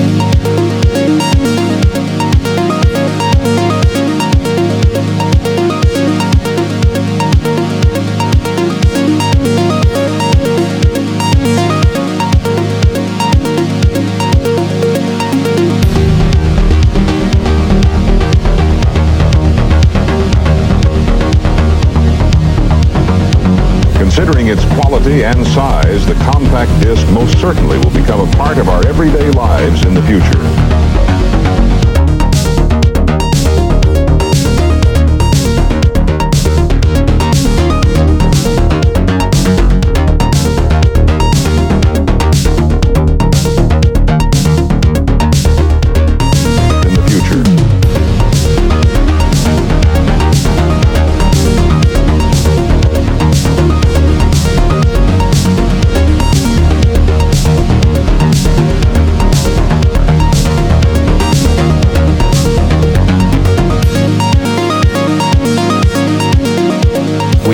thank you. Considering its quality and size, the compact disc most certainly will become a part of our everyday lives in the future.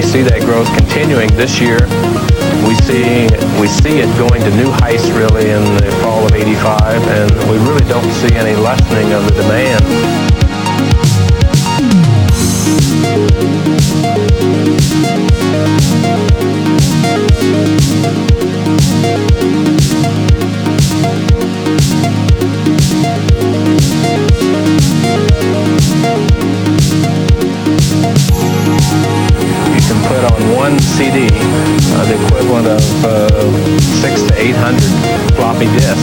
see that growth continuing this year. We see we see it going to new heights really in the fall of 85 and we really don't see any lessening of the demand. copy this.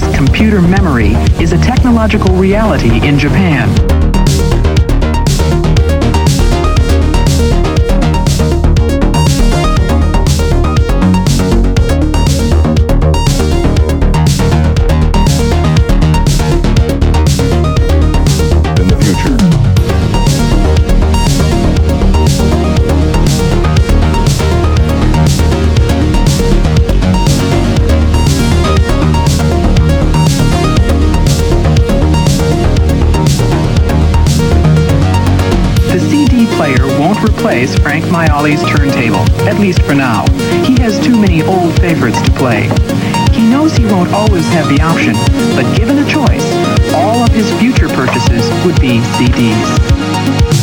disk computer memory is a technological reality in Japan. replace Frank Maioli's turntable, at least for now. He has too many old favorites to play. He knows he won't always have the option, but given a choice, all of his future purchases would be CDs.